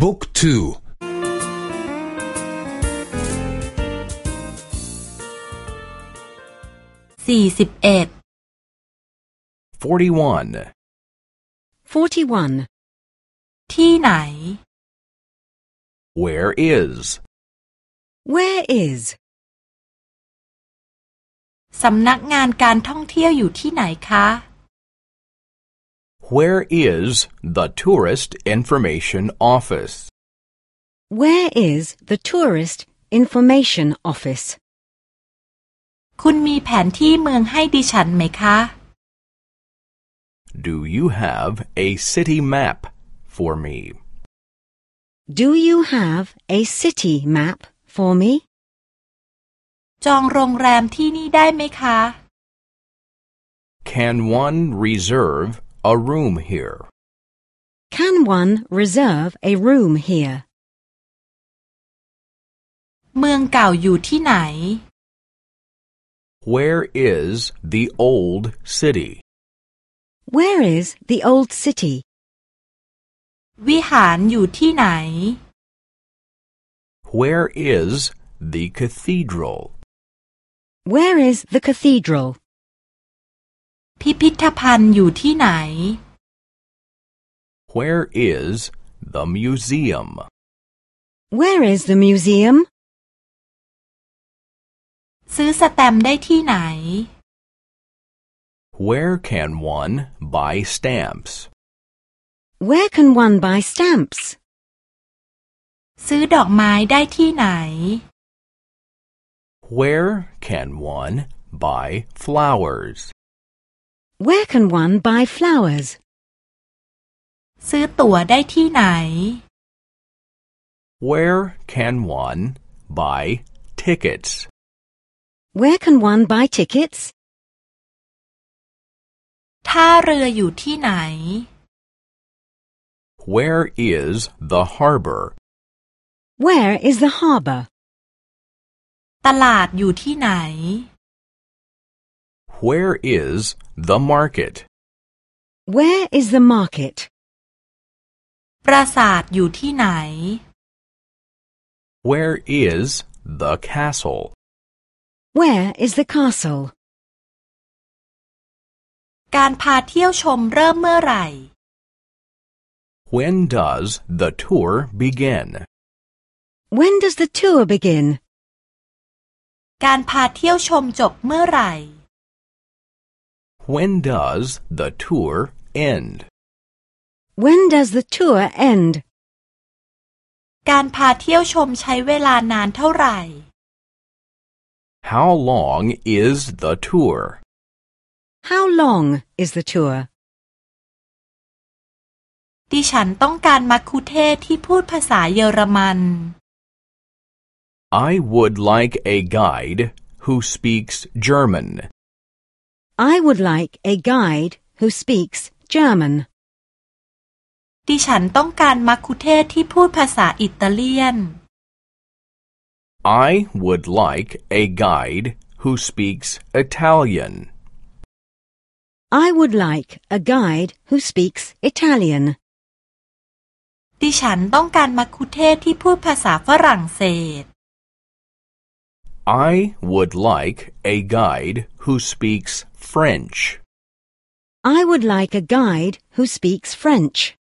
บุ๊กทูสี่สิบเอ็ด 41. 41. ที่ไหน Where is? Where is? สำนักงานการท่องเที่ยวอยู่ที่ไหนคะ Where is the Tourist Information Office? Where is the Tourist Information Office? คุณมีแผนที่เมืองให้ดิฉันไหมคะ Do you have a city map for me? Do you have a city map for me? จองโรงแรมที่นี่ได้ไหมคะ Can one reserve a room here? Can one reserve a room here? เมืองเก่าอยู่ที่ไหน Where is the old city? Where is the old city? วิหารอยู่ที่ไหน Where is the cathedral? Where is the cathedral? พิพิธภัณฑ์อยู่ที่ไหน Where is the museum? Where is the museum? ซื้อสแตมป์ได้ที่ไหน Where can one buy stamps? Where can one buy stamps? ซื้อดอกไม้ได้ที่ไหน Where can one buy flowers? Where can one buy flowers? ซื้อตั๋วได้ที่ไหน Where can one buy tickets? Where can one buy tickets? ท่าเรืออยู่ที่ไหน Where is the harbor? Where is the harbour? ตลาดอยู่ที่ไหน Where is the market? Where is the market? ปราสาทอยู่ที่ไหน Where is the castle? Where is the castle? การพาเที่ยวชมเริ่มเมื่อไหร่ When does the tour begin? When does the tour begin? การพาเที่ยวชมจบเมื่อไหร่ When does the tour end? When does the tour end? การพาเที่ยวชมใช้เวลานานเท่าไหร่ How long is the tour? How long is the tour? ดิฉันต้องการมัคคุเทศก์ที่พูดภาษาเยอรมัน I would like a guide who speaks German. I would like a guide who speaks German. ดิฉันต้องการมัคคุเทศก์ที่พูดภาษาอิตาเลียน I would like a guide who speaks Italian. I would like a guide who speaks Italian. ดิฉันต้องการมัคคุเทศก์ที่พูดภาษาฝรั่งเศส I would like a guide who speaks French. I would like a guide who speaks French.